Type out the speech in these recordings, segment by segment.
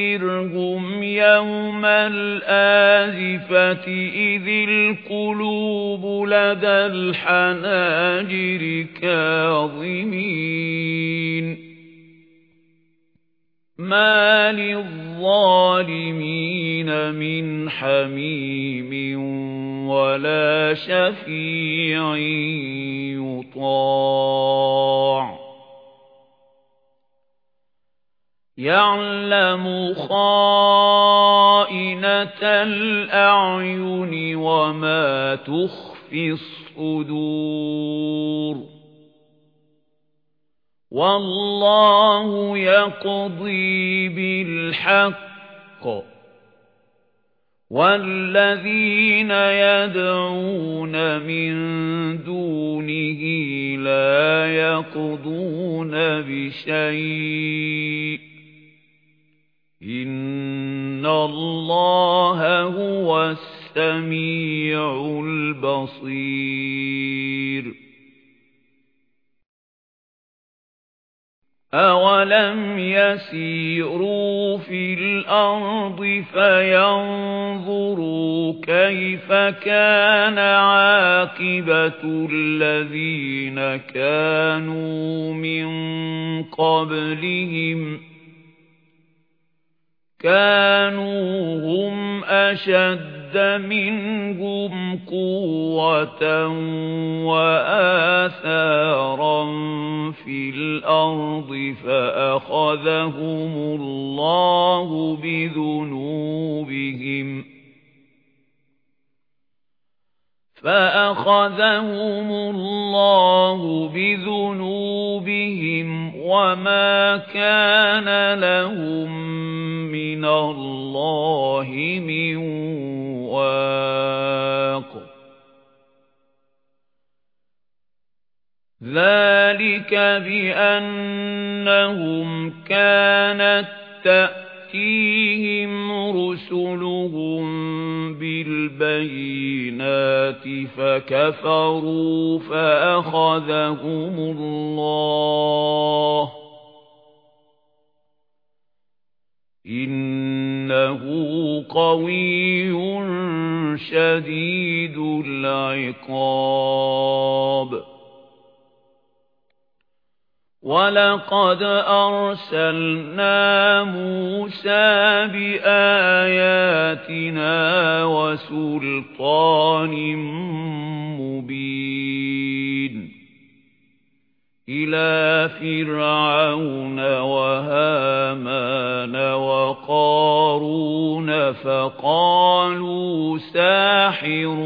وأنذرهم يوم الآزفة إذ القلوب لدى الحناجر كاظمين مَا لِلظَّالِمِينَ مِنْ حَمِيمٍ وَلَا شَفِيعٍ يُطَاعُ يَعْلَمُ خَائِنَةَ الْأَعْيُنِ وَمَا تُخْفِي الصُّدُورُ. والله يقضي بالحق. والذين يدعون من دونه لا يقضون بشيء. إن الله هو السميع البصير أَوَلَمْ يَسِيرُوا فِي الْأَرْضِ فَيَنظُرُوا كَيْفَ كَانَ عَاقِبَةُ الَّذِينَ كَانُوا مِن قَبْلِهِمْ كَانُوا هُمْ أَشَدَّ مِنْهُمْ قُوَّةً وَآثَارًا فِي الْأَرْضِ فَأَخَذَهُمُ اللَّهُ بِذُنُوبِهِمْ فَأَخَذَهُمُ اللَّهُ بِذُنُوبِهِمْ وَمَا كَانَ لَهُم مِّنَ اللَّهِ مِن واق. ذلك بأنهم كانت تأتيهم رسلهم بالبينات فكفروا فأخذهم الله. إِنَّهُ قَوِيٌّ شَدِيدُ الْعِقَابِ. وَلَقَدْ أَرْسَلْنَا مُوسَى بِآيَاتِنَا وَسُلْطَانٍ مُبِينٍ إِلَى فِرْعَوْنَ وَهَامَانَ وَقَارُونَ فَقَالُوا سَاحِرٌ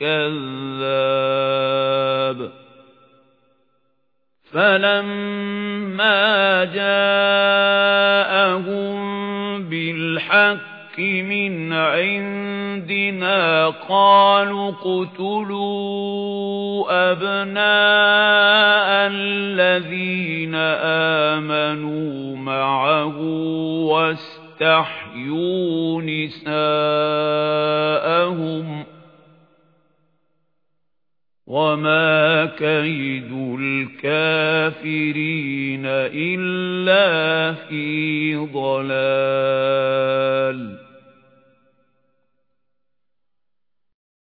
كَذَّابٌ. فَلَمَّا جَاءَهُم مِنْ عِندِنَا قَالُوا اقْتُلُوا أَبْنَاءَ الَّذِينَ آمَنُوا مَعَهُ وَاسْتَحْيُوا نِسَاءَهُمْ وَمَا كَيْدُ الْكَافِرِينَ إِلَّا فِي ضَلَالٍ